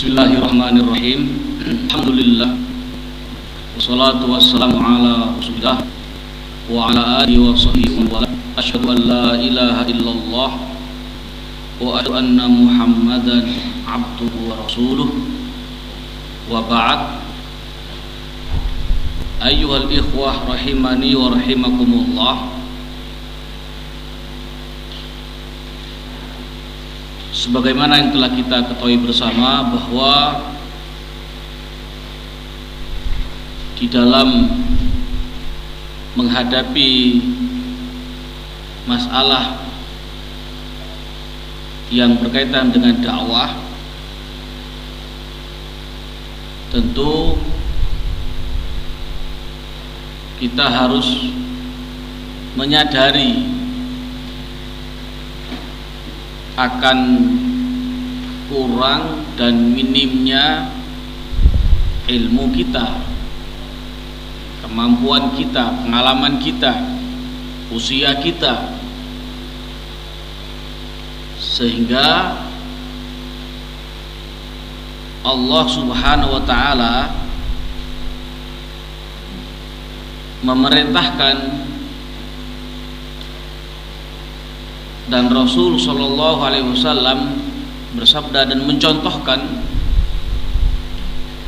Bismillahirrahmanirrahim. Alhamdulillah. Wassalatu wassalamu ala rasulillah Wa ala alihi wa sahbihi wa Ashadu an la ilaha illallah Wa ashadu anna muhammadan abduhu wa rasuluh. Wa ba'd. Ayuhal ikhwah rahimani wa rahimakumullah sebagaimana yang telah kita ketahui bersama bahwa di dalam menghadapi masalah yang berkaitan dengan dakwah tentu kita harus menyadari akan kurang dan minimnya ilmu kita kemampuan kita, pengalaman kita usia kita. Sehingga Allah subhanahu wa ta'ala memerintahkan dan Rasul Shallallahu Alaihi Wasallam bersabda dan mencontohkan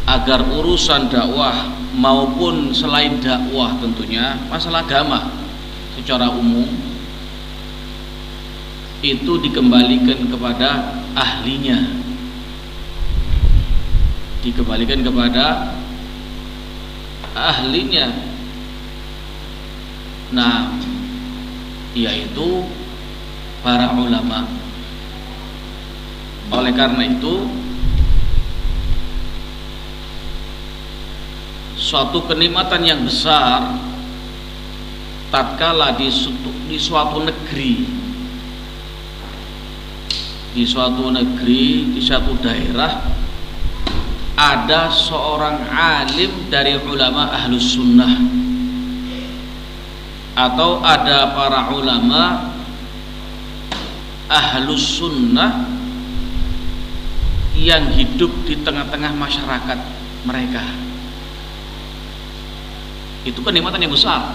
agar urusan dakwah maupun selain dakwah tentunya masalah agama secara umum itu dikembalikan kepada ahlinya. Dikembalikan kepada ahlinya. Nah yaitu para ulama. Oleh karena itu suatu kenikmatan yang besar tatkala di, suatu negeri di suatu negeri di suatu daerah ada seorang alim dari ulama ahlus sunnah atau ada para ulama ahlus sunnah yang hidup di tengah-tengah masyarakat mereka. Itu kenikmatan yang besar.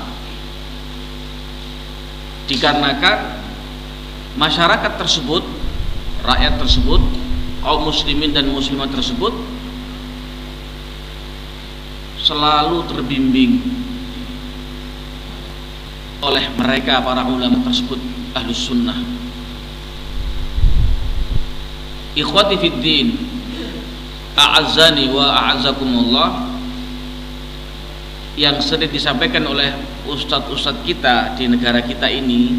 Dikarenakan masyarakat tersebut rakyat tersebut kaum muslimin dan muslimat tersebut selalu terbimbing oleh mereka para ulama tersebut ahlus sunnah Ikhwati fid din A'azzani wa a'azzakumullah Yang sering disampaikan oleh Ustadz-ustadz kita di negara kita ini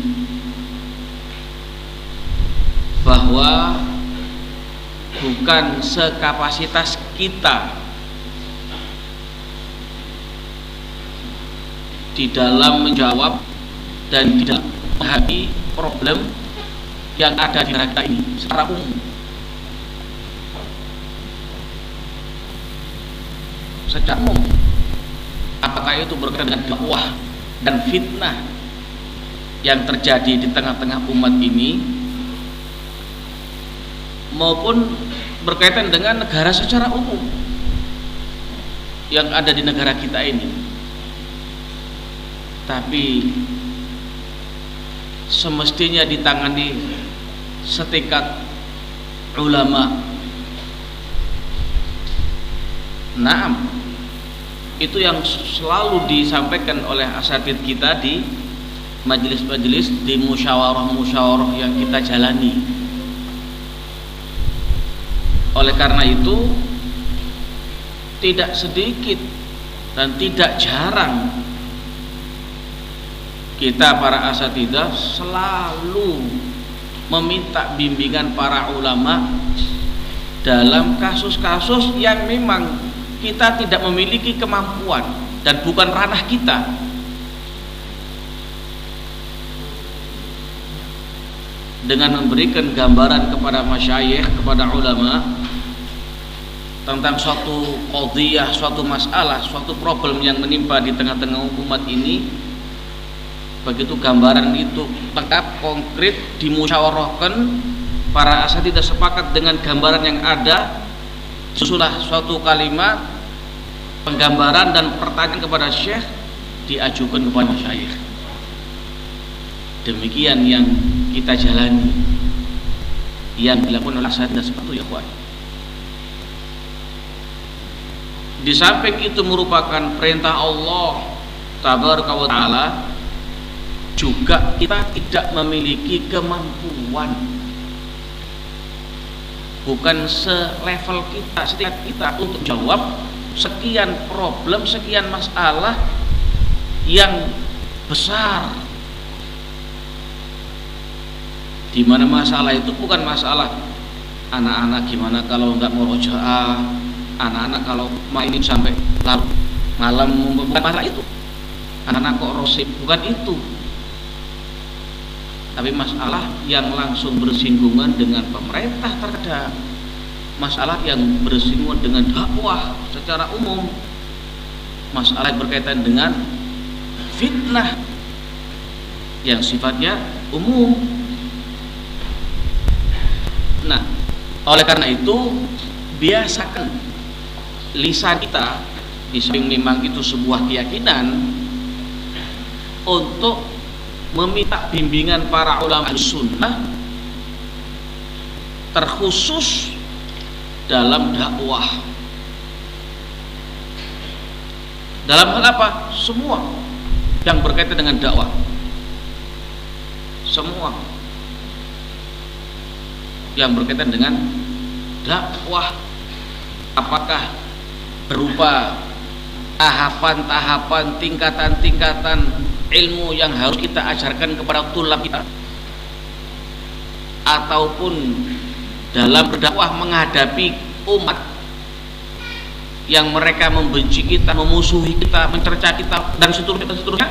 Bahwa Bukan sekapasitas kita Di dalam menjawab Dan tidak menghadapi problem yang ada di negara ini secara umum secara umum apakah itu berkaitan dengan dakwah dan fitnah yang terjadi di tengah-tengah umat ini? Maupun berkaitan dengan negara secara umum yang ada di negara kita ini. Tapi semestinya ditangani setingkat ulama. Naam itu yang selalu disampaikan oleh asatid kita di majelis-majelis di musyawarah-musyawarah yang kita jalani. Oleh karena itu tidak sedikit dan tidak jarang kita para asatidah selalu meminta bimbingan para ulama dalam kasus-kasus yang memang kita tidak memiliki kemampuan dan bukan ranah kita. Dengan memberikan gambaran kepada masyayikh kepada ulama tentang suatu qadhiyah, suatu masalah, suatu problem yang menimpa di tengah-tengah umat ini begitu gambaran itu lengkap konkret dimusyawarahkan para asal tidak sepakat dengan gambaran yang ada susulah suatu kalimat penggambaran dan pertanyaan kepada syekh diajukan kepada syekh. Demikian yang kita jalani yang dilakukan oleh dan sepatu ya kawan di samping itu merupakan perintah Allah tabaraka wa taala juga kita tidak memiliki kemampuan bukan selevel kita setiap kita untuk jawab sekian problem sekian masalah yang besar. Di mana masalah itu bukan masalah anak-anak gimana kalau nggak mau rojaah anak-anak kalau mainin sampai larut malam bukan masalah itu. Anak-anak kok rosip bukan itu tapi masalah yang langsung bersinggungan dengan pemerintah terkadang. Masalah yang bersinggungan dengan dakwah secara umum. Masalah yang berkaitan dengan fitnah yang sifatnya umum. Nah oleh karena itu biasakan lisan kita di samping memang itu sebuah keyakinan untuk meminta bimbingan para ulama sunnah terkhusus dalam dakwah. Dalam hal apa? semua yang berkaitan dengan dakwah. Semua yang berkaitan dengan dakwah. Apakah berupa tahapan-tahapan tingkatan-tingkatan ilmu yang harus kita ajarkan kepada tulab kita. Ataupun dalam berdakwah menghadapi umat yang mereka membenci kita, memusuhi kita, mencerca kita dan seterusnya dan seterusnya.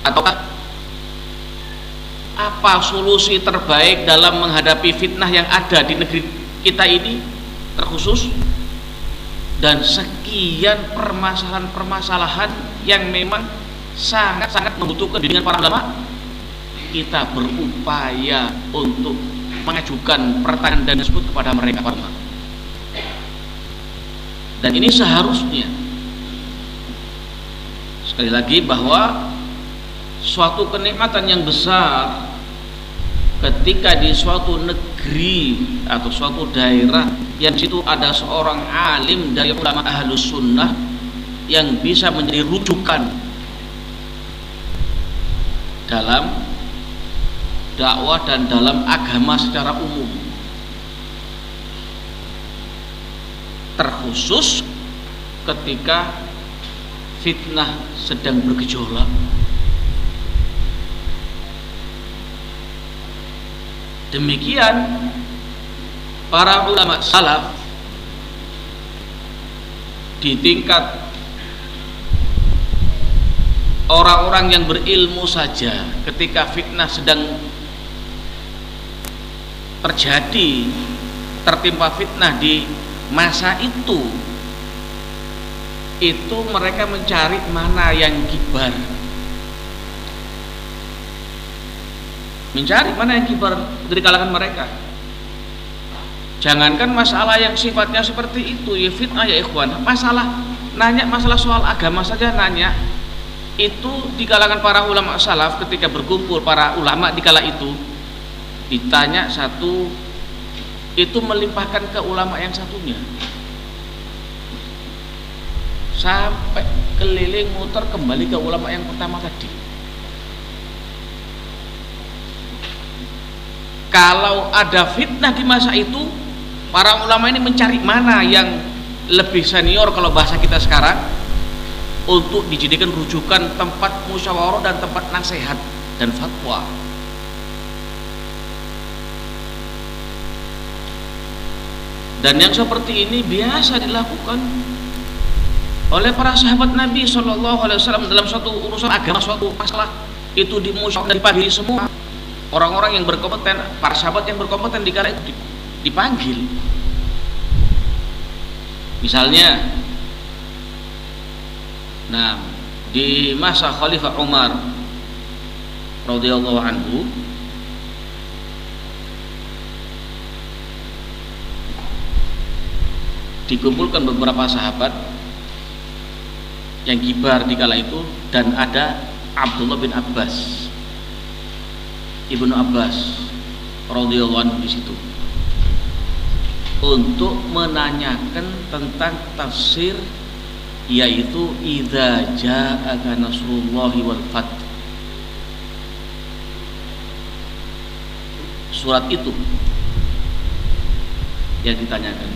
Ataukah apa solusi terbaik dalam menghadapi fitnah yang ada di negeri kita ini? Terkhusus dan sekian permasalahan-permasalahan yang memang sangat-sangat membutuhkan bimbingan para ulama. Kita berupaya untuk mengajukan pertanyaan dan disebut kepada mereka para ulama. Dan ini seharusnya sekali lagi bahwa suatu kenikmatan yang besar ketika di suatu negeri atau suatu daerah yang situ ada seorang alim dari ulama ahlus sunnah yang bisa menjadi rujukan dalam dakwah dan dalam agama secara umum. Terkhusus ketika fitnah sedang bergejolak. Demikian para ulama salaf di tingkat orang-orang yang berilmu saja ketika fitnah sedang terjadi tertimpa fitnah di masa itu itu mereka mencari mana yang kibar. Mencari mana yang kibar dari kalangan mereka. Jangankan masalah yang sifatnya seperti itu ya fitnah ya ikhwan. Masalah nanya masalah soal agama saja nanya itu di kalangan para ulama salaf ketika berkumpul para ulama di kala itu ditanya satu itu melimpahkan ke ulama yang satunya. Sampai keliling muter kembali ke ulama yang pertama tadi. Kalau ada fitnah di masa itu para ulama ini mencari mana yang lebih senior kalau bahasa kita sekarang untuk dijadikan rujukan tempat musyawarah dan tempat nasihat dan fatwa. Dan yang seperti ini biasa dilakukan oleh para sahabat Nabi Shallallahu Alaihi Wasallam dalam suatu urusan agama, suatu masalah itu dimusyawarah dipanggil semua orang-orang yang berkompeten, para sahabat yang berkompeten di kala itu dipanggil. Misalnya Nah, di masa Khalifah Umar radhiyallahu anhu dikumpulkan beberapa sahabat yang kibar di kala itu dan ada Abdullah bin Abbas Ibnu Abbas radhiyallahu anhu di situ untuk menanyakan tentang tafsir yaitu idza ja'aka nasrullahi wal fath. Surat itu yang ditanyakan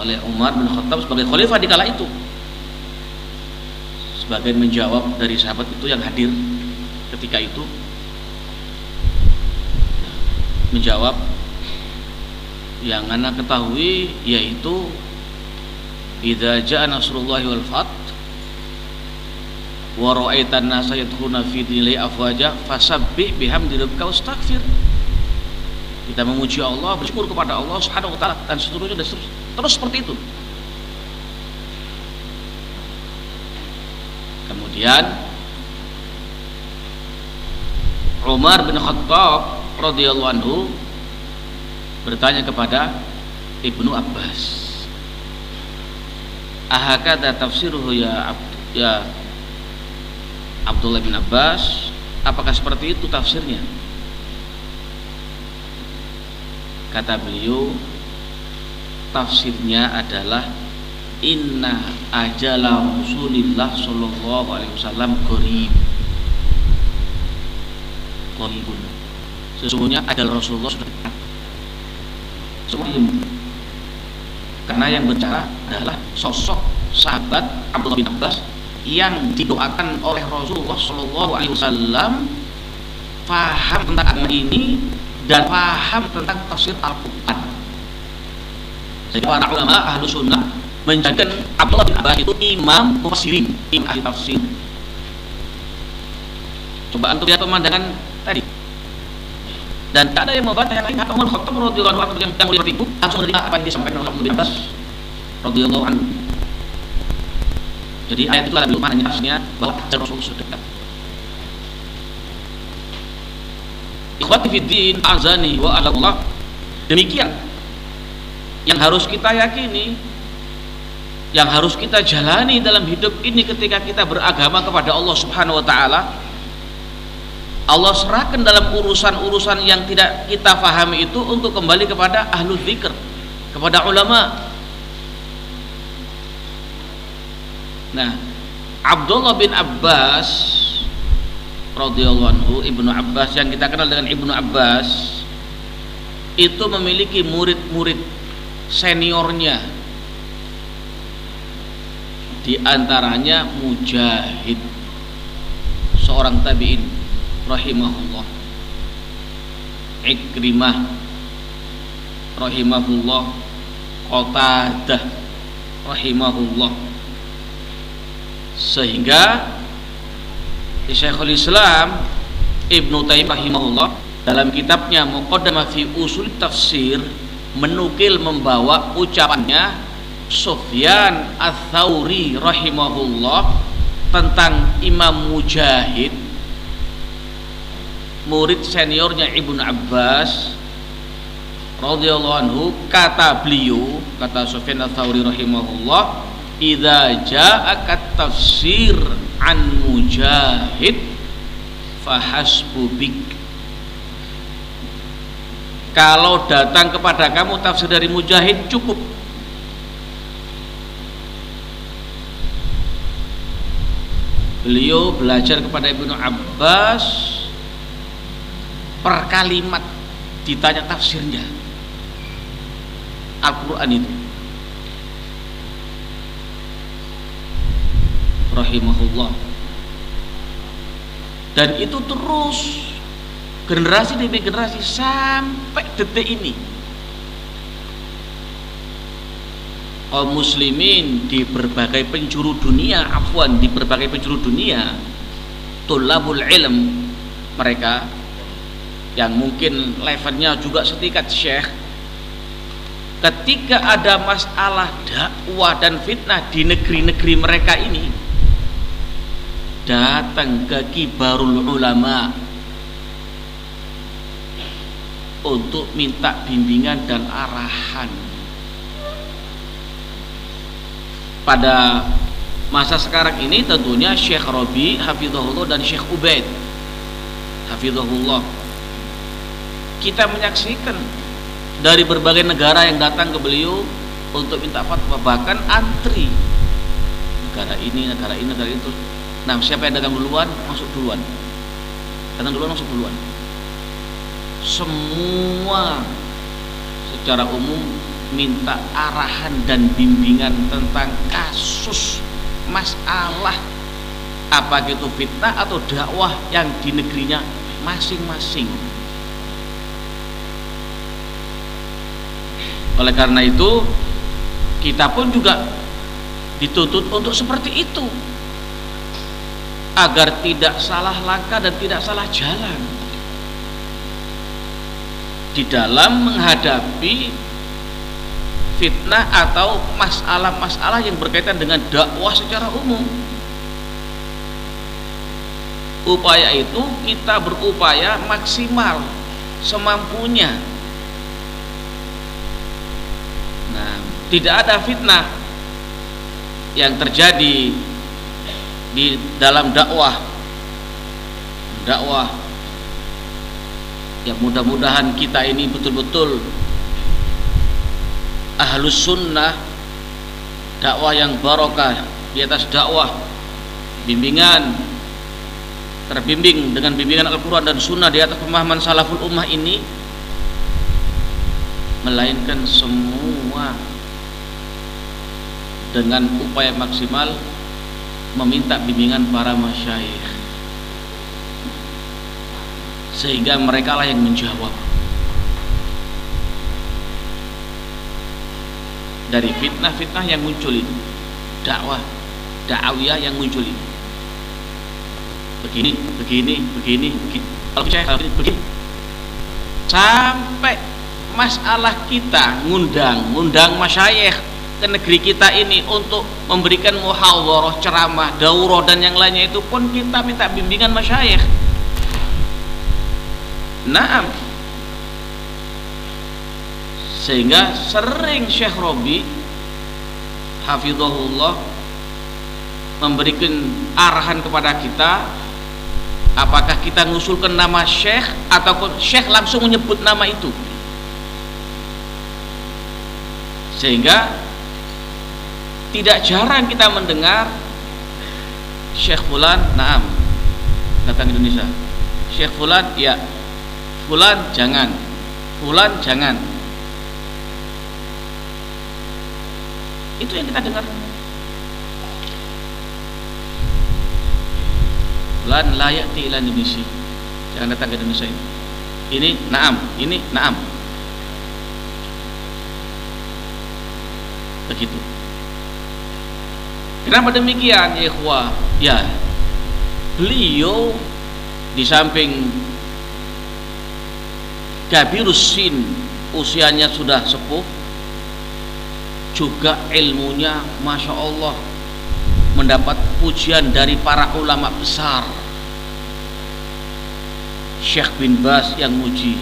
oleh Umar bin Khattab sebagai khalifah di kala itu. Sebagai menjawab dari sahabat itu yang hadir ketika itu. Menjawab yang anak ketahui yaitu idza jaa nasrullahi wal fath wa ra'aitan nasa yadkhuluna fi dinillahi afwaja fasabbih bihamdi rabbika wastaghfir. Kita memuji Allah bersyukur kepada Allah Subhanahu wa taala dan seterusnya dan seterusnya terus seperti itu. Kemudian Umar bin Khattab radhiyallahu anhu bertanya kepada Ibnu Abbas ahakada tafsiruhu ya ya Abdullah bin Abbas? Apakah seperti itu tafsirnya? Kata beliau tafsirnya adalah inna ajala Rasulillah sallallahu alaihi wasallam qarib qaribun sesungguhnya ajal Rasulullah sudah dekat karena yang bicara adalah sosok sahabat Abdullah bin Abbas yang didoakan oleh Rasulullah Shallallahu Alaihi Wasallam faham tentang agama ini dan faham tentang tafsir Al-Quran. Jadi para ulama ahlu sunnah menjadikan Abdullah bin Abbas itu imam mufassirin, imam ahli tafsir. Coba untuk lihat pemandangan tadi dan tak ada yang membantah yang lain. Kata Umar Khattab radhiyallahu anhu yang mulia itu langsung menerima apa yang disampaikan oleh Abdullah bin Abbas radhiyallahu anhu. Jadi ayat itu adalah maknanya tafsirnya bahwa Rasul sudah dekat. Ikhwati fiddin azani wa Allah. Demikian yang harus kita yakini yang harus kita jalani dalam hidup ini ketika kita beragama kepada Allah Subhanahu wa taala Allah serahkan dalam urusan-urusan yang tidak kita pahami itu untuk kembali kepada ahlu zikr kepada ulama. Nah Abdullah bin Abbas radhiyallahu Ibnu Abbas yang kita kenal dengan Ibnu Abbas itu memiliki murid-murid seniornya. Di antaranya Mujahid seorang tabi'in rahimahullah. Ikrimah rahimahullah. Qatadah rahimahullah. Sehingga Syekhul Islam Ibnu Taimiyah rahimahullah dalam kitabnya Muqaddamah fi Usul Tafsir menukil membawa ucapannya Sufyan Ats-Tsauri rahimahullah tentang Imam Mujahid murid seniornya Ibnu Abbas radhiyallahu anhu kata beliau kata Sufyan ats-Tsauri rahimahullah idza ja'aka tafsir an mujahid fahasbu bik. Kalau datang kepada kamu tafsir dari mujahid cukup. Beliau belajar kepada Ibnu Abbas per kalimat ditanya tafsirnya. Al-Quran itu. Rahimahullah. Dan itu terus generasi demi generasi sampai detik ini. Kaum muslimin di berbagai penjuru dunia afwan di berbagai penjuru dunia tulabul ilm mereka yang mungkin levelnya juga setingkat syekh. Ketika ada masalah dakwah dan fitnah di negeri-negeri mereka ini datang ke kibarul ulama untuk minta bimbingan dan arahan. Pada masa sekarang ini tentunya Syekh Robi Hafizahullah dan Syekh Ubaid. Hafizahullah kita menyaksikan dari berbagai negara yang datang ke beliau untuk minta fatwa bahkan antri. Negara ini negara ini negara itu. Nah siapa yang datang duluan masuk duluan. Datang duluan masuk duluan. Semua secara umum minta arahan dan bimbingan tentang kasus masalah apa itu fitnah atau dakwah yang di negerinya masing-masing oleh karena itu kita pun juga dituntut untuk seperti itu. Agar tidak salah langkah dan tidak salah jalan. Di dalam menghadapi fitnah atau masalah-masalah yang berkaitan dengan dakwah secara umum. Upaya itu kita berupaya maksimal semampunya tidak ada fitnah yang terjadi di dalam dakwah. Dakwah yang mudah-mudahan kita ini betul-betul ahlus sunnah dakwah yang barokah di atas dakwah bimbingan terbimbing dengan bimbingan Al-Quran dan Sunnah di atas pemahaman salaful ummah ini melainkan semua dengan upaya maksimal meminta bimbingan para masyayikh sehingga mereka lah yang menjawab dari fitnah-fitnah yang muncul itu dakwah dakwah yang muncul itu begini begini begini begini. Kalau saya begini sampai masalah kita ngundang ngundang masyayikh ke negeri kita ini untuk memberikan muhawarah, ceramah, daurah dan yang lainnya itu pun kita minta bimbingan masyayikh. Naam. Sehingga sering Syekh Robi hafizahullah memberikan arahan kepada kita apakah kita ngusulkan nama Syekh ataupun Syekh langsung menyebut nama itu sehingga tidak jarang kita mendengar Syekh Fulan, naam, datang Indonesia. Syekh Fulan, ya. Fulan jangan. Fulan jangan. Itu yang kita dengar. Fulan layak di Indonesia. Jangan datang ke Indonesia ini. Ini naam, ini naam. Begitu. Kenapa demikian ya ikhwah? Ya, beliau di samping kabirus sin usianya sudah sepuh juga ilmunya Masya Allah mendapat pujian dari para ulama besar. Syekh bin Bas yang muji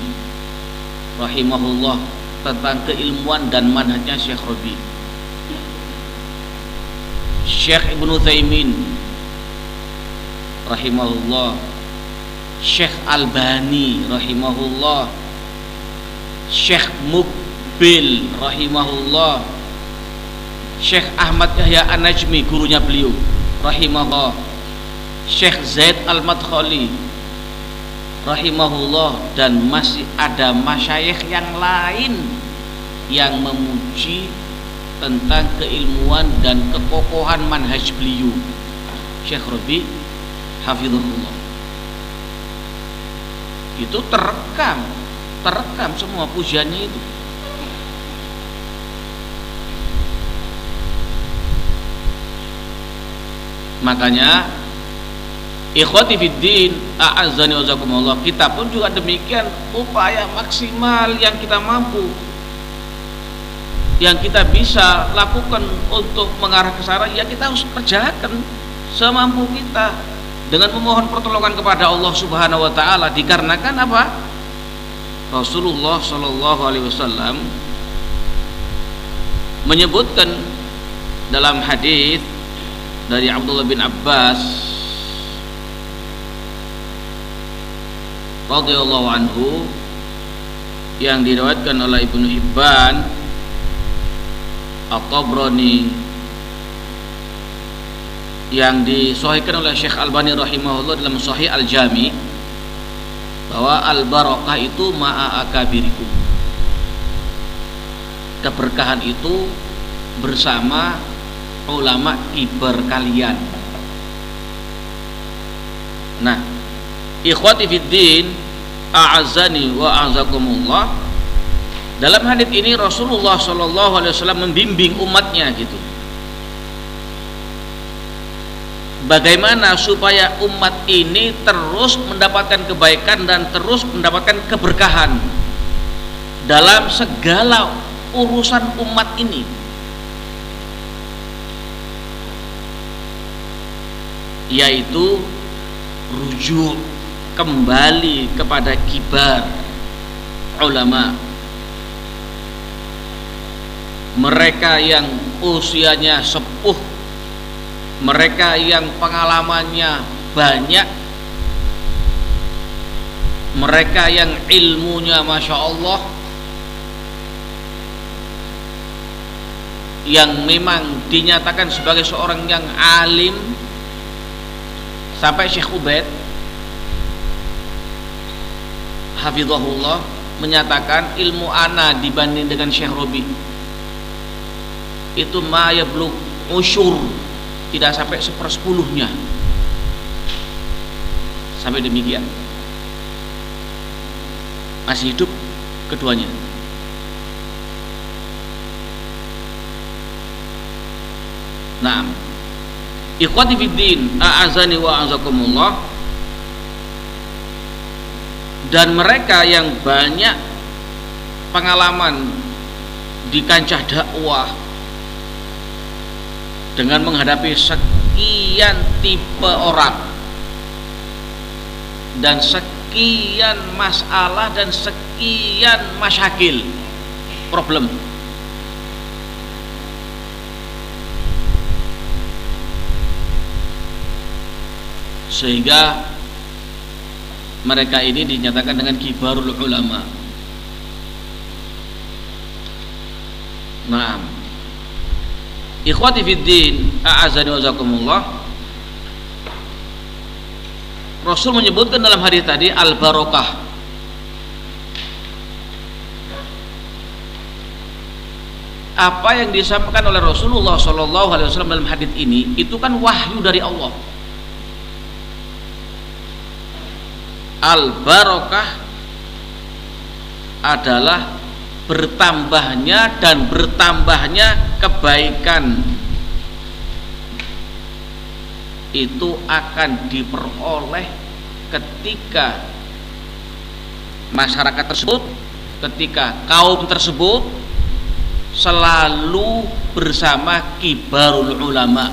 rahimahullah tentang keilmuan dan manhajnya Syekh Rabi Syekh Ibnu Taimin rahimahullah Syekh Albani rahimahullah Syekh Mukbil rahimahullah Syekh Ahmad Yahya An-Najmi gurunya beliau rahimahullah Syekh Zaid Al-Madkhali rahimahullah dan masih ada masyayikh yang lain yang memuji tentang keilmuan dan kekokohan manhaj beliau. Syekh Rabi Hafizullah itu terekam terekam semua pujiannya itu. Makanya ikhwati fiddin a'azzani wa kita pun juga demikian upaya maksimal yang kita mampu yang kita bisa lakukan untuk mengarah ke sana ya kita harus kerjakan semampu kita dengan memohon pertolongan kepada Allah Subhanahu wa taala dikarenakan apa? Rasulullah Shallallahu alaihi wasallam menyebutkan dalam hadis dari Abdullah bin Abbas radhiyallahu anhu yang diriwayatkan oleh Ibnu Hibban At-Tabrani yang disahihkan oleh Syekh Albani rahimahullah dalam Sahih Al-Jami bahwa al-barakah itu ma'a akabirikum keberkahan itu bersama ulama kibar kalian. Nah ikhwati fiddin a'azani wa a'azakumullah dalam hadis ini Rasulullah Shallallahu Alaihi Wasallam membimbing umatnya gitu. Bagaimana supaya umat ini terus mendapatkan kebaikan dan terus mendapatkan keberkahan dalam segala urusan umat ini? Yaitu rujuk kembali kepada kibar ulama mereka yang usianya sepuh. Mereka yang pengalamannya banyak. Mereka yang ilmunya Masya Allah yang memang dinyatakan sebagai seorang yang alim. Sampai Syekh Ubaid Hafizahullah menyatakan ilmu ana dibanding dengan Syekh Robi itu ma yablug usyur. Tidak sampai sepersepuluhnya. Sampai demikian. Masih hidup keduanya. Nah, ikhwati fiddin, a'azani wa a'azakumullah. Dan mereka yang banyak pengalaman di kancah dakwah dengan menghadapi sekian tipe orang dan sekian masalah dan sekian masyakil problem. Sehingga mereka ini dinyatakan dengan kibarul ulama. Nah Ikhwati fiddin, a'azani wa Rasul menyebutkan dalam hadis tadi al-barokah. Apa yang disampaikan oleh Rasulullah Shallallahu Alaihi Wasallam dalam hadis ini itu kan wahyu dari Allah. Al-barokah adalah bertambahnya dan bertambahnya kebaikan. Itu akan diperoleh ketika masyarakat tersebut ketika kaum tersebut selalu bersama kibarul ulama.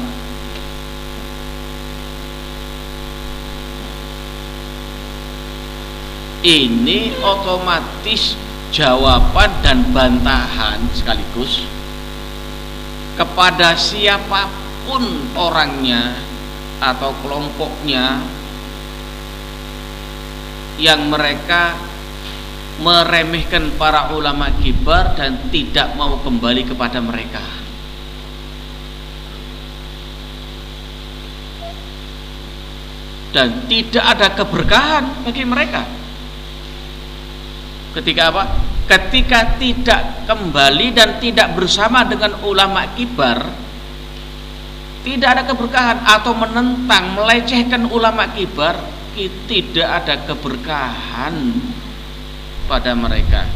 Ini otomatis jawaban dan bantahan sekaligus kepada siapa pun orangnya atau kelompoknya yang mereka meremehkan para ulama kibar dan tidak mau kembali kepada mereka. Dan tidak ada keberkahan bagi mereka ketika apa? ketika tidak kembali dan tidak bersama dengan ulama kibar tidak ada keberkahan atau menentang melecehkan ulama kibar tidak ada keberkahan pada mereka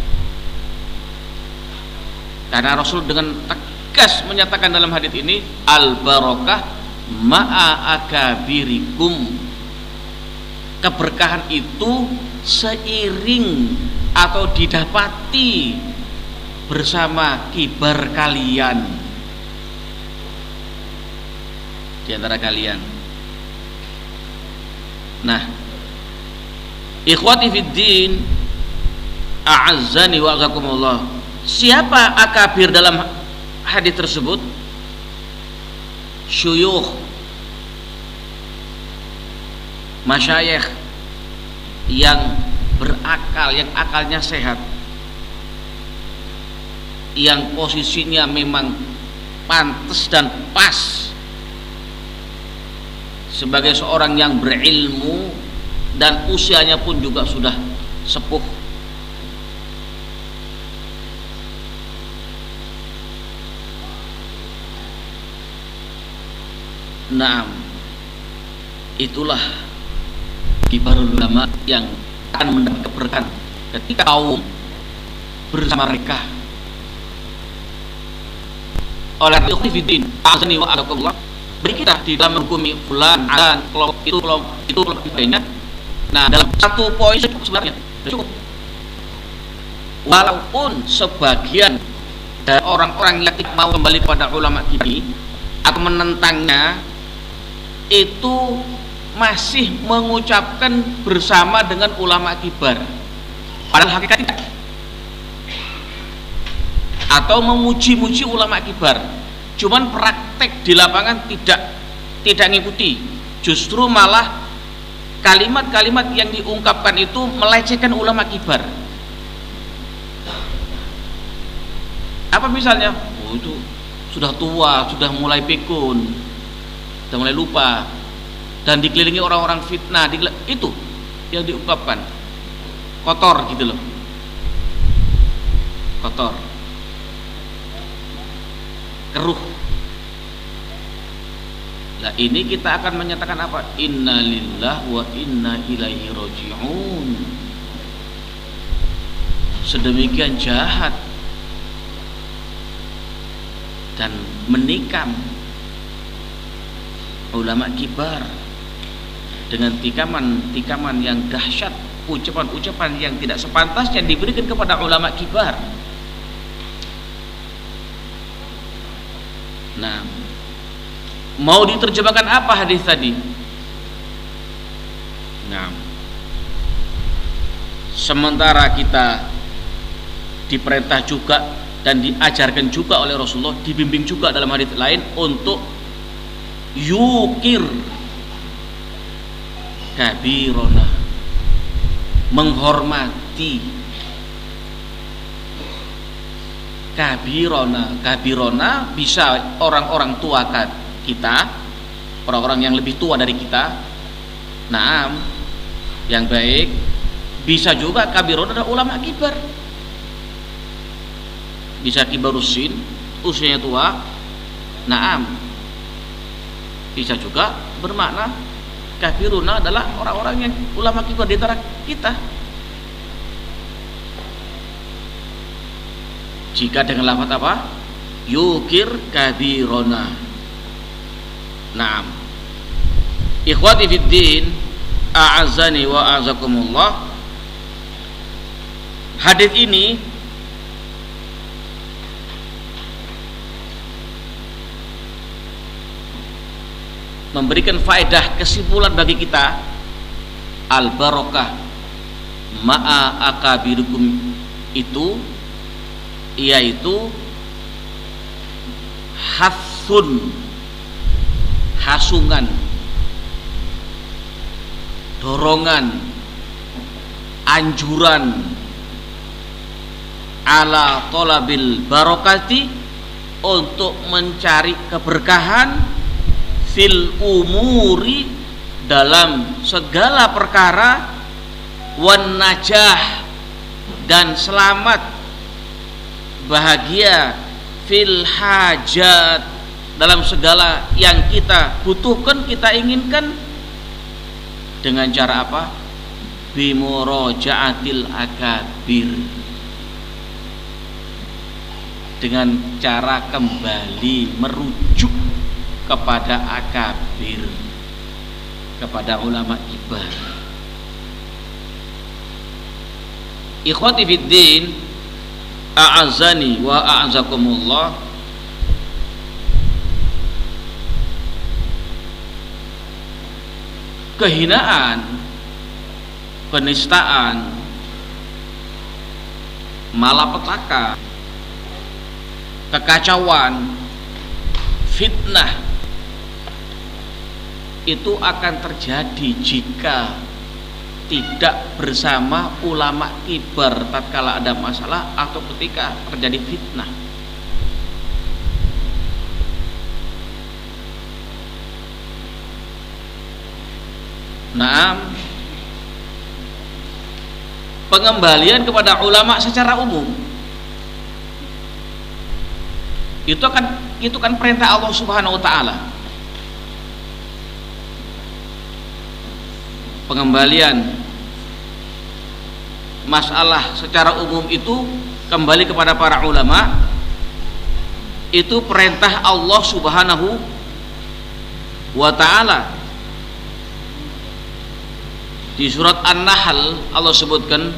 karena Rasul dengan tegas menyatakan dalam hadis ini al barokah ma'a akabirikum keberkahan itu seiring atau didapati bersama kibar kalian. Di antara kalian. Nah ikhwati fiddin a'azzani wa siapa akabir dalam hadis tersebut? Syuyuh masyayikh. Yang berakal, yang akalnya sehat. Yang posisinya memang pantas dan pas. Sebagai seorang yang berilmu dan usianya pun juga sudah sepuh. Naam. Itulah Kibarul ulama yang akan mendapat keberkahan ketika kaum bersama mereka. Oleh ikhtifidin azani wa adakullah beri kita di dalam menghukumi fulan dan kelompok itu kelompok itu kelompok lainnya. Nah dalam satu poin cukup sebenarnya cukup. Walaupun sebagian dari orang-orang yang mau kembali kepada ulama ini atau menentangnya itu masih mengucapkan bersama dengan ulama kibar. Padahal hakikat tidak. Atau memuji-muji ulama kibar. Cuman praktek di lapangan tidak tidak ngikuti. Justru malah kalimat-kalimat yang diungkapkan itu melecehkan ulama kibar. Apa misalnya? Oh itu sudah tua sudah mulai pikun sudah mulai lupa dan dikelilingi orang-orang fitnah itu yang diungkapkan. Kotor gitu loh. Kotor. Keruh. Nah ini kita akan menyatakan apa? Inna lillah wa inna ilaihi roji'un Sedemikian jahat. Dan menikam. Ulama kibar dengan tikaman-tikaman yang dahsyat ucapan-ucapan yang tidak sepantasnya diberikan kepada ulama kibar. Nah mau diterjemahkan apa hadis tadi? Nah sementara kita diperintah juga dan diajarkan juga oleh Rasulullah dibimbing juga dalam hadis lain untuk yukir kabirona menghormati. Kabirona. Kabirona bisa orang-orang tua kita. Orang-orang yang lebih tua dari kita. Naam. Yang baik. Bisa juga kabirona adalah ulama kibar. Bisa kibarusin usianya tua. Naam. Bisa juga bermakna kafiruna adalah orang-orang yang ulama kita di antara kita. Jika dengan lafaz apa? Yukir kabirona. Naam. Ikhwati fid din a'azani wa a'azakumullah hadis ini memberikan faedah kesimpulan bagi kita al barokah ma'a akabirukum itu yaitu hasun hasungan dorongan anjuran ala tolabil barokati untuk mencari keberkahan fil umuri dalam segala perkara wan najah dan selamat bahagia fil hajat dalam segala yang kita butuhkan kita inginkan dengan cara apa? Bimurojaatil akabir. Dengan cara kembali merujuk kepada akabir kepada ulama kibar. Ikhwati fiddin a'azani wa a'azakumullah kehinaan penistaan malapetaka kekacauan fitnah itu akan terjadi jika tidak bersama ulama kibar tatkala ada masalah atau ketika terjadi fitnah. Nah, pengembalian kepada ulama secara umum itu kan itu kan perintah Allah Subhanahu wa taala. Pengembalian. Masalah secara umum itu kembali kepada para ulama itu perintah Allah Subhanahu wa taala. Di surat An-Nahl Allah sebutkan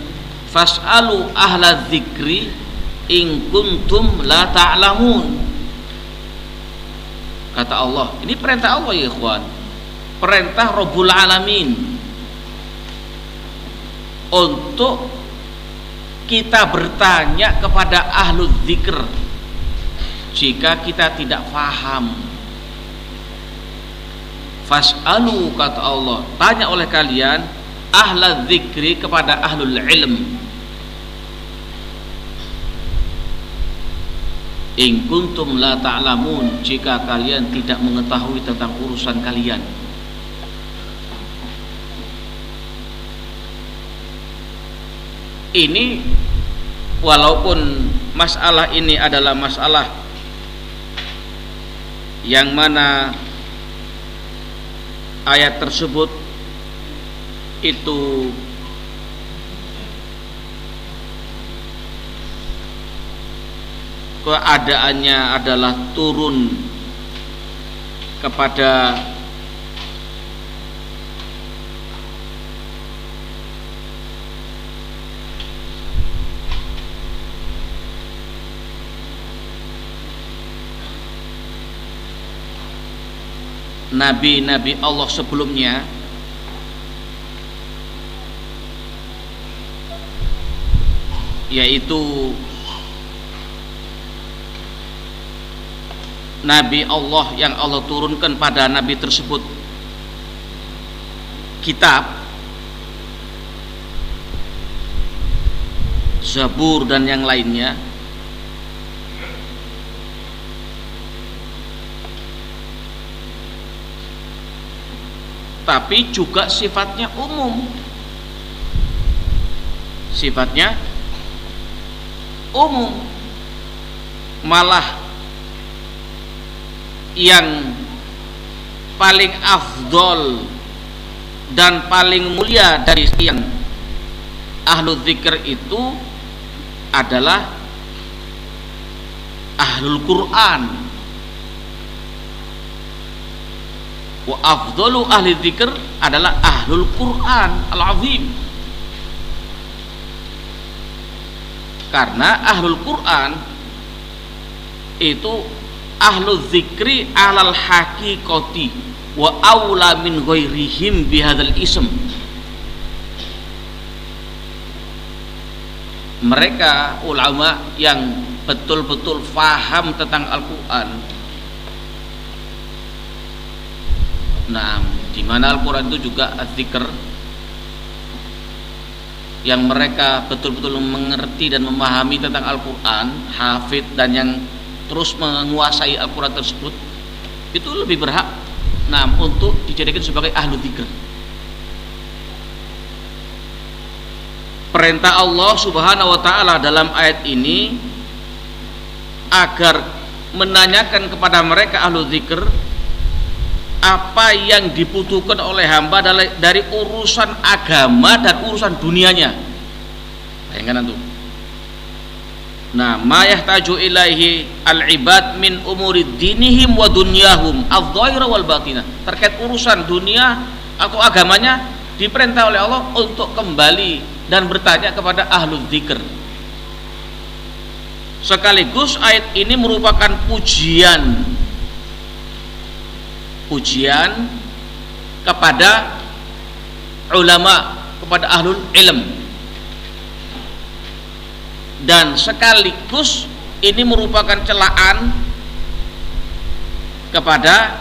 fas'alu ahla dzikri in kuntum la ta'lamun. Kata Allah ini perintah Allah ya ikhwan. Perintah Rabbul Alamin untuk kita bertanya kepada ahlu zikr jika kita tidak faham fas'alu kata Allah. Tanya oleh kalian ahla zikri kepada ahlul ilm. In kuntum la ta'lamun jika kalian tidak mengetahui tentang urusan kalian ini walaupun masalah ini adalah masalah yang mana ayat tersebut itu keadaannya adalah turun kepada nabi-nabi Allah sebelumnya yaitu Nabi Allah yang Allah turunkan pada Nabi tersebut. Kitab Zabur dan yang lainnya tapi juga sifatnya umum. Sifatnya umum. Malah yang paling afdol dan paling mulia dari sekian ahlu zikr itu adalah ahlul Quran wa afdalu ahli zikr adalah ahlul Quran al-azim. Karena ahlul Quran itu ahlu zikri alal hakikoti wa awla min ghairihim bihadal ism. Mereka ulama yang betul-betul faham tentang Al-Quran nah di mana Al-Quran itu juga zikr yang mereka betul-betul mengerti dan memahami tentang Al-Quran hafid dan yang terus menguasai Al-Quran tersebut itu lebih berhak nah untuk dijadikan sebagai ahlu dzikr perintah Allah subhanahu wa ta'ala dalam ayat ini agar menanyakan kepada mereka ahlu dzikr apa yang dibutuhkan oleh hamba dari urusan agama dan urusan dunianya bayangkan itu Nah, ma yahtaju ilaihi al-ibad min umuri dinihim wa dunyahum adh-dhahira wal batinah. Terkait urusan dunia atau agamanya diperintah oleh Allah untuk kembali dan bertanya kepada ahlu dzikir. Sekaligus ayat ini merupakan pujian pujian kepada ulama, kepada ahlul ilm. Dan sekaligus ini merupakan celaan kepada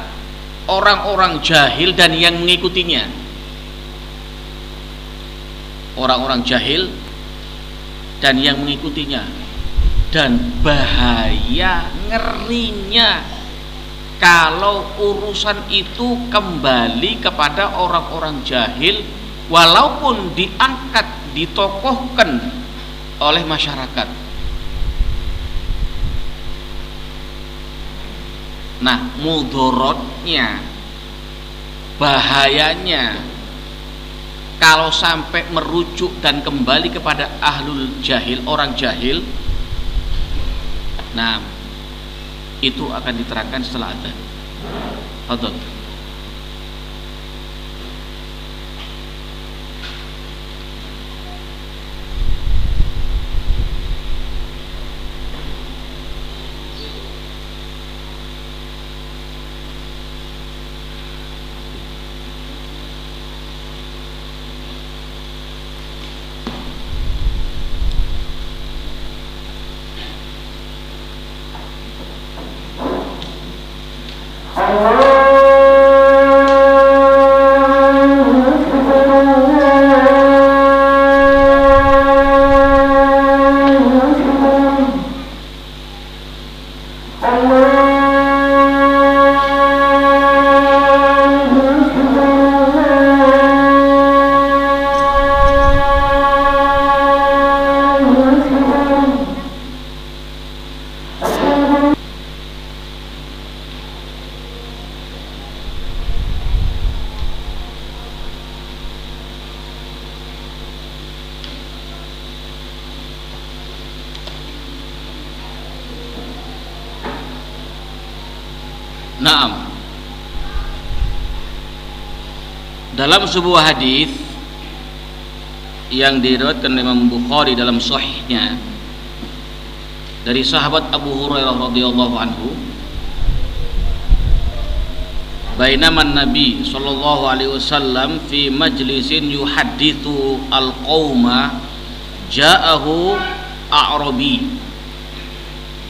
orang-orang jahil dan yang mengikutinya. Orang-orang jahil dan yang mengikutinya. Dan bahaya ngerinya kalau urusan itu kembali kepada orang-orang jahil walaupun diangkat ditokohkan oleh masyarakat. Nah mudorotnya bahayanya kalau sampai merujuk dan kembali kepada ahlul jahil orang jahil nah itu akan diterangkan setelah ada Fadol. Dalam sebuah hadis yang diriwayatkan Imam Bukhari dalam sahihnya dari sahabat Abu Hurairah radhiyallahu anhu Bainama Nabi sallallahu alaihi wasallam fi majlisin yuhaddithu al-qauma ja'ahu a'rabi.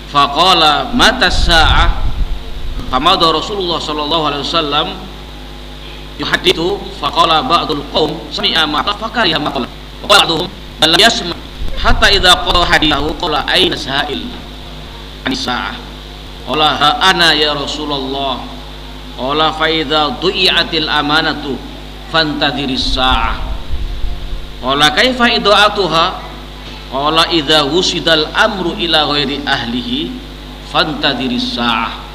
Faqala mata as-sa'ah? Rasulullah sallallahu alaihi wasallam yuhadithu faqala ba'dul qaum sami'a ma fakariha ma qala wa ba'duhum lam yasma hatta idza qala hadithahu qala aina sa'il? An sa'ah. Qala ha ana ya Rasulullah? Qala fa idza du'iatil amanatu fantadhiris sa'ah. Qala kaifa ida'atuha qala idza wusidal amru ila ghairi ahlihi fantadhiris sa'ah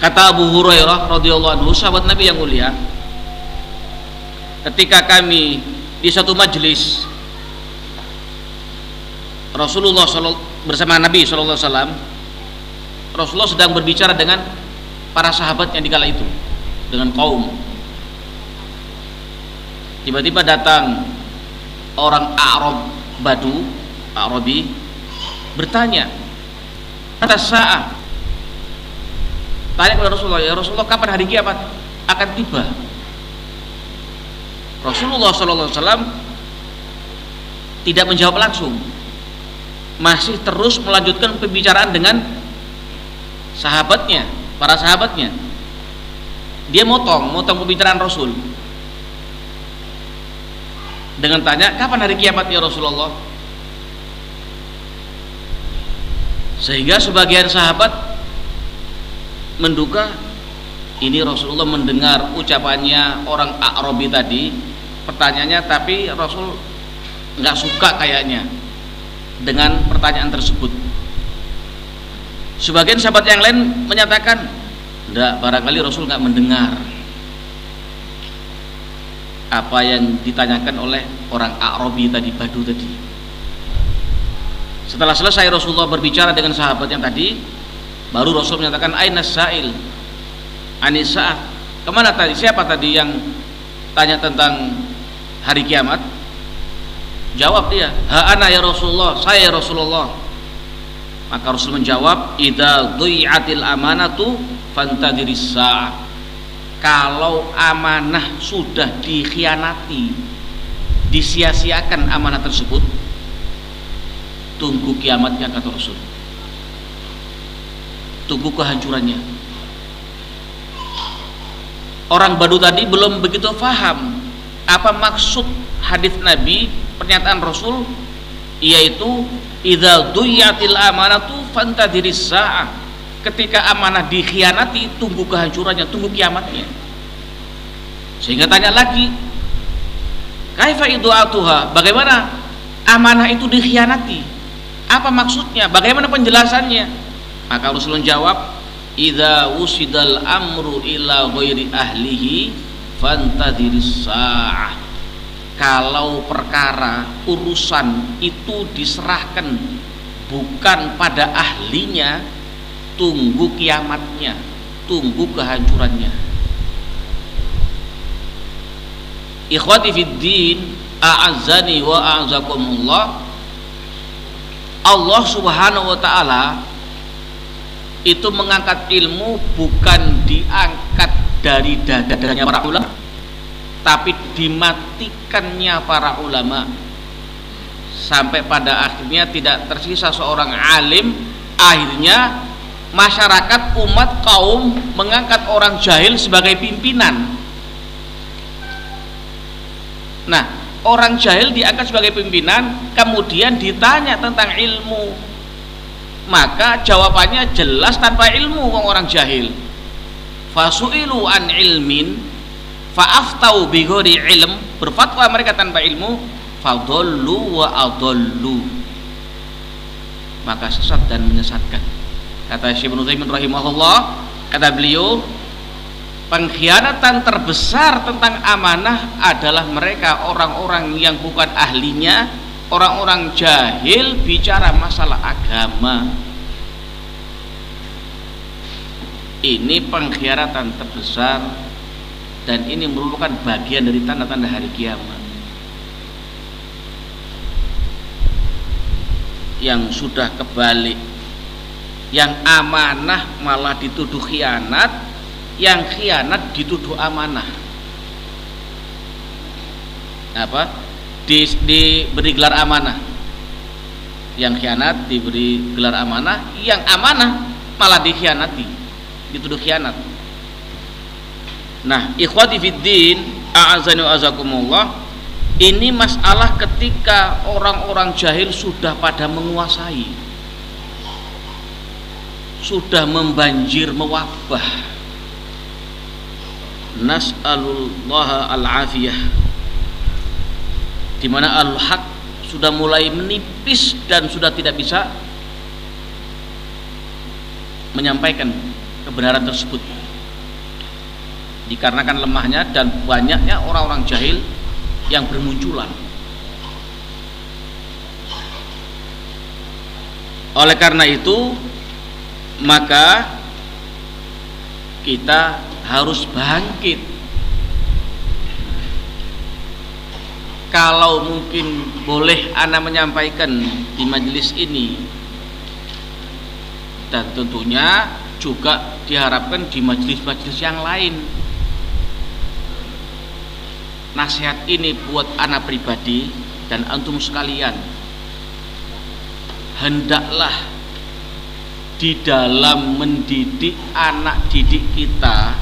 Kata Abu Hurairah radhiyallahu anhu, sahabat Nabi yang mulia, ketika kami di satu majelis Rasulullah bersama Nabi Shallallahu Alaihi Wasallam, Rasulullah sedang berbicara dengan para sahabat yang dikala itu, dengan kaum. Tiba-tiba datang orang Arab Badu, Arabi, bertanya, atas saat Tanya kepada Rasulullah, ya Rasulullah kapan hari kiamat akan tiba? Rasulullah SAW tidak menjawab langsung, masih terus melanjutkan pembicaraan dengan sahabatnya, para sahabatnya. Dia motong, motong pembicaraan Rasul dengan tanya, kapan hari kiamat ya Rasulullah? Sehingga sebagian sahabat menduga ini Rasulullah mendengar ucapannya orang Arabi tadi pertanyaannya tapi Rasul nggak suka kayaknya dengan pertanyaan tersebut. Sebagian sahabat yang lain menyatakan tidak barangkali Rasul nggak mendengar apa yang ditanyakan oleh orang Arabi tadi Badu tadi. Setelah selesai Rasulullah berbicara dengan sahabat yang tadi Baru Rasul menyatakan aina sa'il Anisa Ke mana tadi? Siapa tadi yang tanya tentang hari kiamat? Jawab dia, "Ha ana ya Rasulullah, saya ya Rasulullah." Maka Rasul menjawab, "Idza dhui'atil amanatu fantadiris sa'ah." Kalau amanah sudah dikhianati, disia-siakan amanah tersebut, tunggu kiamatnya kata Rasul tunggu kehancurannya. Orang Badu tadi belum begitu paham apa maksud hadis Nabi pernyataan Rasul yaitu idza duyatil amanatu fantadiris sa'ah. Ketika amanah dikhianati tunggu kehancurannya tunggu kiamatnya. Sehingga tanya lagi kaifa idu'atuha bagaimana amanah itu dikhianati? Apa maksudnya? Bagaimana penjelasannya maka Rasulullah jawab idza usidal amru ila ghairi ahlihi fantadhiris sa'ah. Kalau perkara urusan itu diserahkan bukan pada ahlinya tunggu kiamatnya tunggu kehancurannya. Ikhwati fid din a'azzani wa a'azakumullah Allah subhanahu wa ta'ala itu mengangkat ilmu bukan diangkat dari dadanya para ulama tapi dimatikannya para ulama. Sampai pada akhirnya tidak tersisa seorang alim akhirnya masyarakat umat kaum mengangkat orang jahil sebagai pimpinan. Nah orang jahil diangkat sebagai pimpinan kemudian ditanya tentang ilmu maka jawabannya jelas tanpa ilmu orang jahil. Fasu'ilu an ilmin fa'aftau bigori ilm berfatwa mereka tanpa ilmu fadollu wa adollu. Maka sesat dan menyesatkan. Kata Syekh Ibnu rahimahullah kata beliau pengkhianatan terbesar tentang amanah adalah mereka orang-orang yang bukan ahlinya orang-orang jahil bicara masalah agama. Ini pengkhianatan terbesar dan ini merupakan bagian dari tanda-tanda hari kiamat. Yang sudah kebalik yang amanah malah dituduh khianat yang khianat dituduh amanah. Apa di, diberi gelar amanah. Yang khianat diberi gelar amanah yang amanah malah dikhianati dituduh khianat. Nah ikhwati fiddin a'azani azakumullah ini masalah ketika orang-orang jahil sudah pada menguasai sudah membanjir mewabah. Nas'alullah al-afiyah di mana al-haq sudah mulai menipis dan sudah tidak bisa menyampaikan kebenaran tersebut. Dikarenakan lemahnya dan banyaknya orang-orang jahil yang bermunculan. Oleh karena itu maka kita harus bangkit kalau mungkin boleh Anda menyampaikan di majelis ini. Dan tentunya juga diharapkan di majelis-majelis yang lain. Nasihat ini buat anak pribadi dan antum sekalian. Hendaklah di dalam mendidik anak didik kita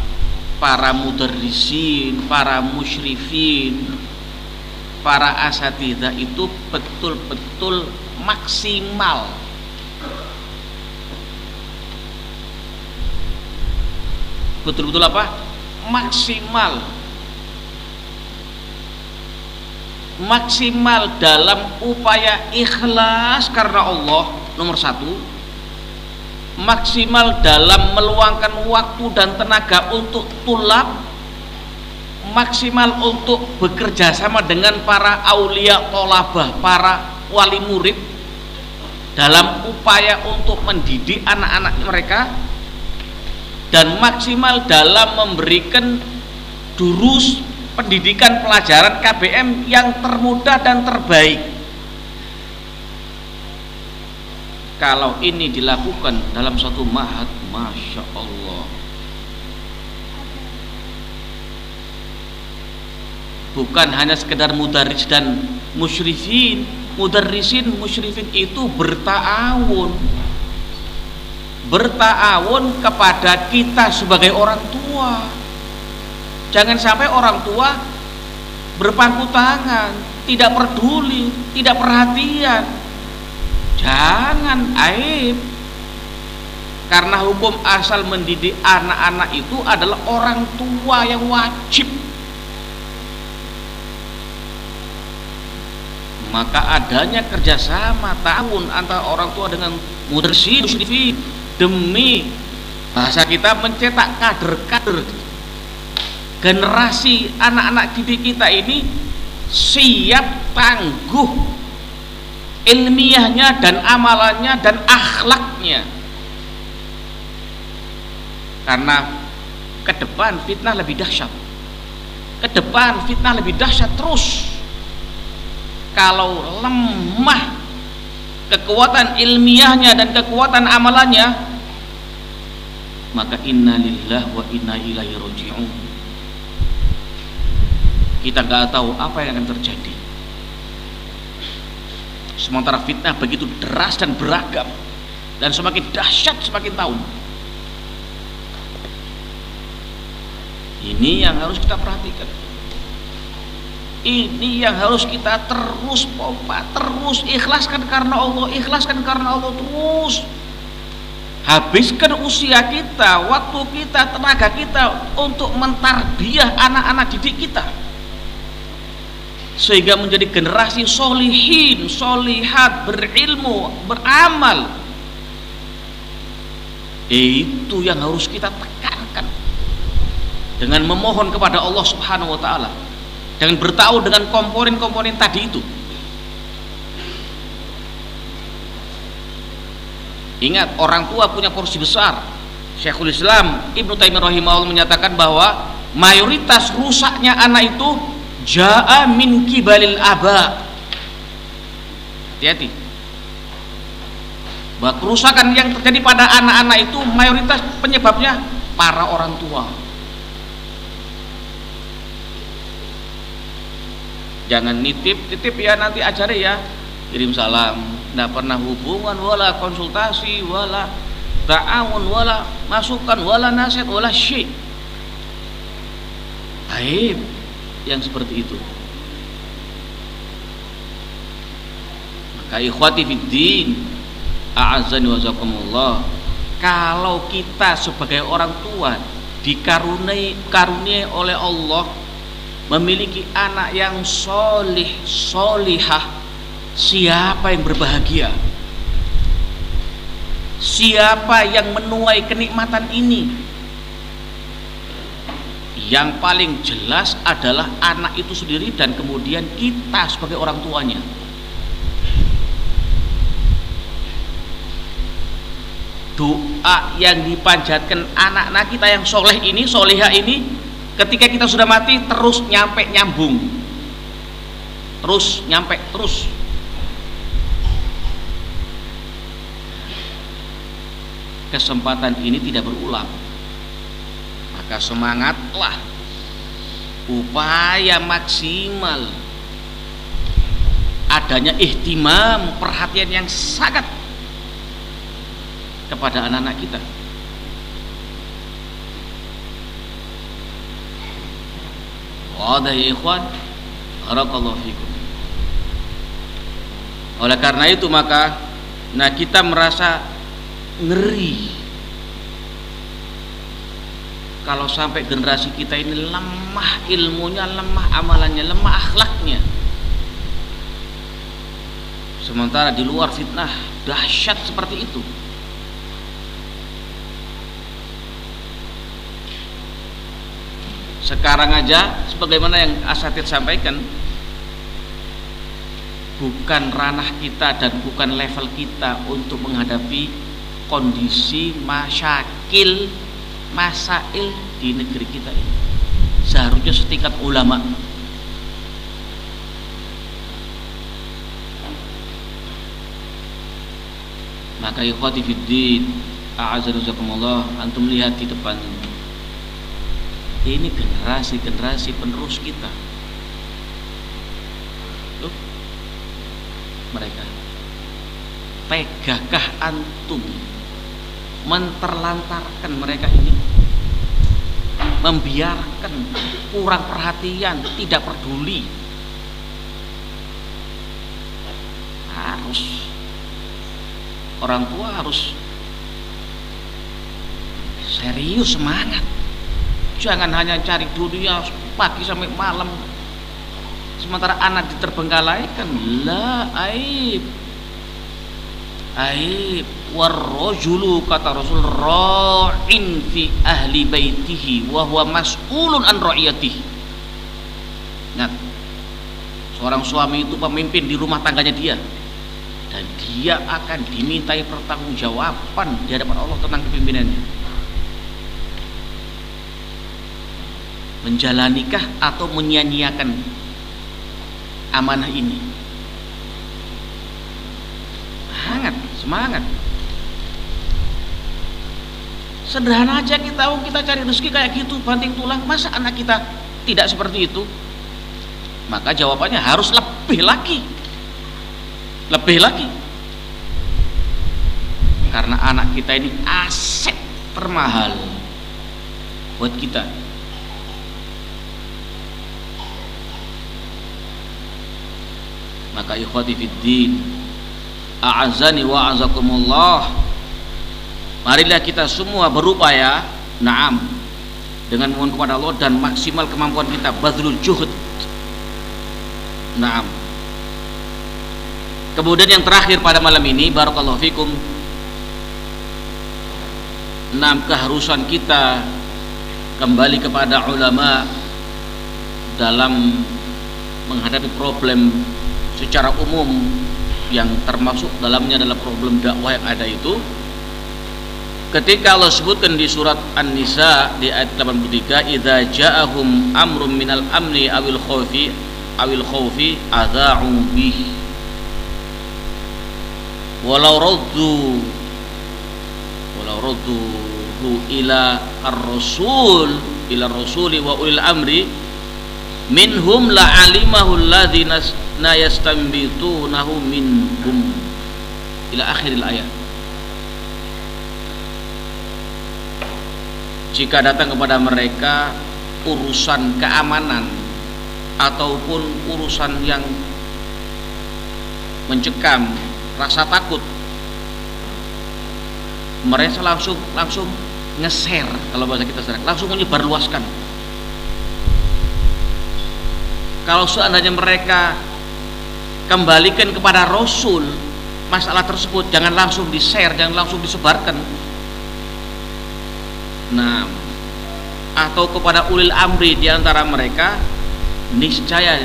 para mudarrisin, para musyrifin, para asatidah itu betul-betul maksimal. Betul-betul apa? maksimal. Maksimal dalam upaya ikhlas karena Allah nomor satu. Maksimal dalam meluangkan waktu dan tenaga untuk tulab maksimal untuk bekerja sama dengan para aulia tolabah, para wali murid dalam upaya untuk mendidik anak-anak mereka dan maksimal dalam memberikan durus pendidikan pelajaran KBM yang termudah dan terbaik. Kalau ini dilakukan dalam satu mahat Masya Allah bukan hanya sekedar mudaris dan musyrifin mudarrisin musyrifin itu bertahun bertaawun kepada kita sebagai orang tua. Jangan sampai orang tua berpangku tangan tidak peduli tidak perhatian. Jangan aib. Karena hukum asal mendidik anak-anak itu adalah orang tua yang wajib maka adanya kerjasama tahun antara orang tua dengan mudarsi demi bahasa kita mencetak kader-kader generasi anak-anak didik kita ini siap tangguh ilmiahnya dan amalannya dan akhlaknya. Karena ke depan fitnah lebih dahsyat. Ke depan fitnah lebih dahsyat terus kalau lemah kekuatan ilmiahnya dan kekuatan amalannya maka innalillah wa inna ilaihi raji'un. Kita nggak tahu apa yang akan terjadi. Sementara fitnah begitu deras dan beragam dan semakin dahsyat semakin tahun Ini yang harus kita perhatikan. Ini yang harus kita terus pompa, terus ikhlaskan karena Allah, ikhlaskan karena Allah terus. Habiskan usia kita, waktu kita, tenaga kita untuk mentarbiah anak-anak didik kita. Sehingga menjadi generasi solihin, solihat, berilmu, beramal. Itu yang harus kita tekankan dengan memohon kepada Allah Subhanahu wa taala dengan bertahu dengan komponen-komponen tadi itu. Ingat orang tua punya porsi besar. Syekhul Islam Ibnu Taimiyah rahimahullah menyatakan bahwa mayoritas rusaknya anak itu jaa min kibalil aba. Hati-hati. Bahwa kerusakan yang terjadi pada anak-anak itu mayoritas penyebabnya para orang tua jangan nitip titip ya nanti ajari ya. Kirim salam. Tidak pernah hubungan wala konsultasi wala ta'awun wala masukan wala nasihat wala syik aib yang seperti itu. Maka ikhwati fiddin a'azani wa kalau kita sebagai orang tua dikaruniai karuniai oleh Allah memiliki anak yang solih solihah. Siapa yang berbahagia? Siapa yang menuai kenikmatan ini? Yang paling jelas adalah anak itu sendiri dan kemudian kita sebagai orang tuanya. Doa yang dipanjatkan anak-anak kita yang soleh ini solihah ini ketika kita sudah mati terus nyampe nyambung. Terus nyampe terus. Kesempatan ini tidak berulang. Maka semangatlah. Upaya maksimal. Adanya ihtimam perhatian yang sangat kepada anak-anak kita Wadah ikhwan Barakallahu fikum. Oleh karena itu maka Nah kita merasa ngeri. Kalau sampai generasi kita ini lemah ilmunya, lemah amalannya, lemah akhlaknya. Sementara di luar fitnah dahsyat seperti itu sekarang aja sebagaimana yang asatid sampaikan bukan ranah kita dan bukan level kita untuk menghadapi kondisi masyakil masail di negeri kita ini. Seharusnya setingkat ulama. Maka ikhwati fiddin a'azaruzakumullah antum lihat di depan ini generasi-generasi penerus kita. Loh, mereka. Tegakah antum menterlantarkan mereka ini? Membiarkan kurang perhatian tidak peduli. Harus. Orang tua harus serius semangat jangan hanya cari dunia pagi sampai malam. Sementara anak diterbengkalaikan la aib. Aib. Warrojulu kata Rasul ra'in fi ahli baitihi wa huwa mas'ulun an ra'iyatihi. Ingat seorang suami itu pemimpin di rumah tangganya dia. Dan dia akan dimintai pertanggungjawaban di hadapan Allah tentang kepemimpinannya menjalanikah atau menyia-nyiakan amanah ini? Hangat semangat. Sederhana aja kita oh kita cari rezeki kayak gitu banting tulang. Masa anak kita tidak seperti itu? Maka jawabannya harus lebih lagi. Lebih lagi. Karena anak kita ini aset termahal buat kita maka ikhwati fiddin a'azani wa azakumullah marilah kita semua berupaya naam dengan mohon kepada Allah dan maksimal kemampuan kita badrul juhud. Naam. Kemudian yang terakhir pada malam ini barakallahu fikum. Enam keharusan kita kembali kepada ulama dalam menghadapi problem secara umum yang termasuk dalamnya adalah problem dakwah yang ada itu ketika Allah sebutkan di surat An-Nisa di ayat 83 idza ja'ahum amrum minal amni awil khawfi awil khawfi adza'u bih. Walau raddu walau radduhu ila ar-rasul ila rasuli wa ulil amri minhum la alimahu alladhina na yastambitunahu minhum. Ila akhiril ayat. Jika datang kepada mereka urusan keamanan ataupun urusan yang mencekam rasa takut mereka langsung langsung ngeser kalau bahasa kita sekarang. Langsung menyebarluaskan. Kalau seandainya mereka kembalikan kepada Rasul masalah tersebut. Jangan langsung di share jangan langsung disebarkan. Nah atau kepada ulil amri di antara mereka niscaya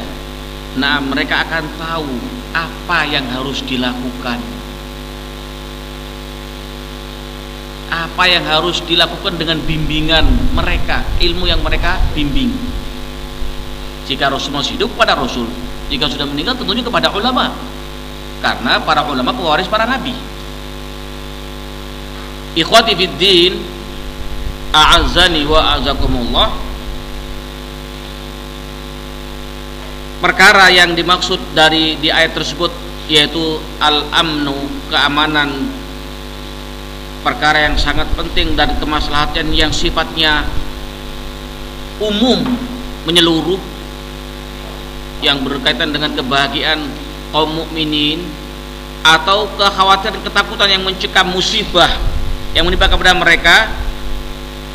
nah mereka akan tahu apa yang harus dilakukan. Apa yang harus dilakukan dengan bimbingan mereka ilmu yang mereka bimbing. Jika Rasul masih hidup pada Rasul jika sudah meninggal tentunya kepada ulama. Karena para ulama pewaris para nabi. Ikhwati fid din a'azzani wa a'azakumullah perkara yang dimaksud dari di ayat tersebut yaitu al-amnu keamanan. Perkara yang sangat penting dan kemaslahatan yang sifatnya umum menyeluruh yang berkaitan dengan kebahagiaan kaum mukminin atau kekhawatiran ketakutan yang mencekam musibah yang menimpa kepada mereka.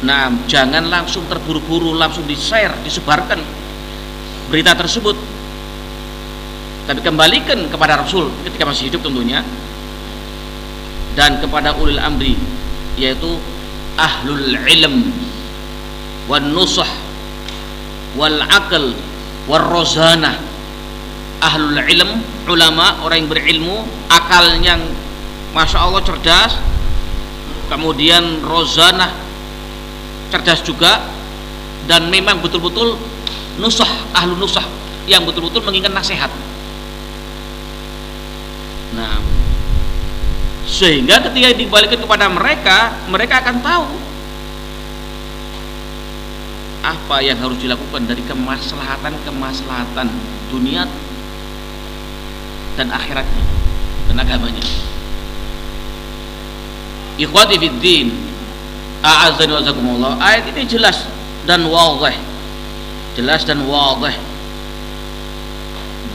Nah jangan langsung terburu-buru langsung di-share disebarkan berita tersebut. Tapi kembalikan kepada Rasul ketika masih hidup tentunya. Dan kepada ulil amri yaitu ahlul ilm wan nusah wal aql warrozana. Ahlul ilm ulama orang yang berilmu akalnya masya Allah cerdas. Kemudian rozana cerdas juga. Dan memang betul-betul nusah ahlu nusah yang betul-betul mengingat nasihat. Nah sehingga ketika dibalikan kepada mereka mereka akan tahu apa yang harus dilakukan dari kemaslahatan-kemaslahatan dunia dan akhiratnya dan agamanya. Ikhwati fiddin a'azzani wa azakumullah ayat ini jelas dan wadih jelas dan wadih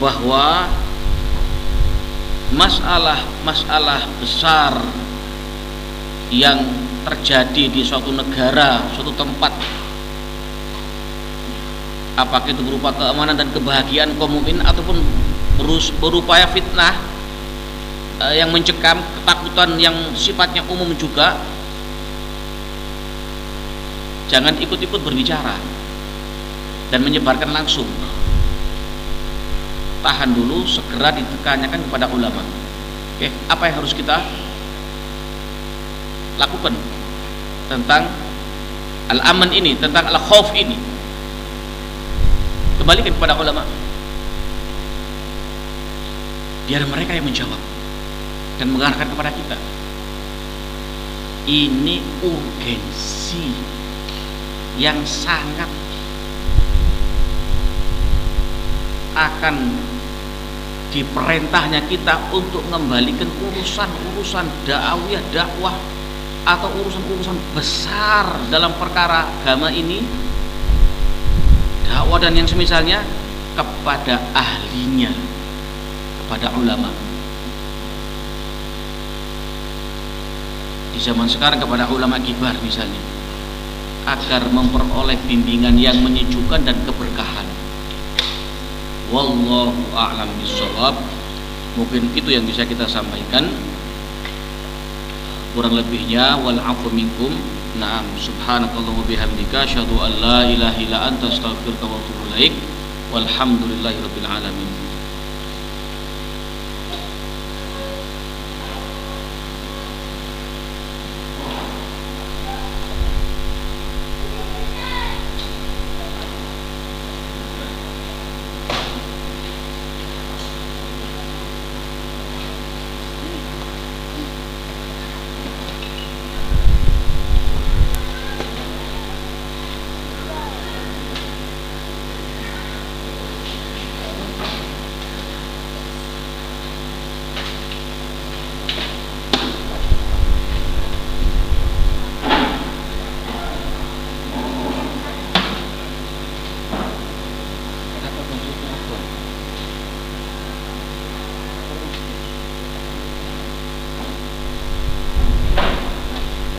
bahwa masalah-masalah besar yang terjadi di suatu negara, suatu tempat apakah itu berupa keamanan dan kebahagiaan kaum mukmin ataupun berupaya fitnah eh, yang mencekam ketakutan yang sifatnya umum juga? Jangan ikut-ikut berbicara dan menyebarkan langsung. Tahan dulu segera ditekankan kepada ulama. Oke apa yang harus kita lakukan tentang al-aman ini tentang al-khauf ini kembalikan kepada ulama. Biar mereka yang menjawab dan mengarahkan kepada kita. Ini urgensi yang sangat akan diperintahnya kita untuk mengembalikan urusan-urusan dakwah dakwah atau urusan-urusan besar dalam perkara agama ini dakwah dan yang semisalnya kepada ahlinya kepada ulama. Di zaman sekarang kepada ulama kibar misalnya agar memperoleh bimbingan yang menyejukkan dan keberkahan. Wallahu a'lam bishawab mungkin itu yang bisa kita sampaikan. Kurang lebihnya wal minkum na'am. Subhanakallah bihamdika asyhadu an la ilaha illa anta astaghfiruka wa atubu ilaik. Walhamdulillahi rabbil alamin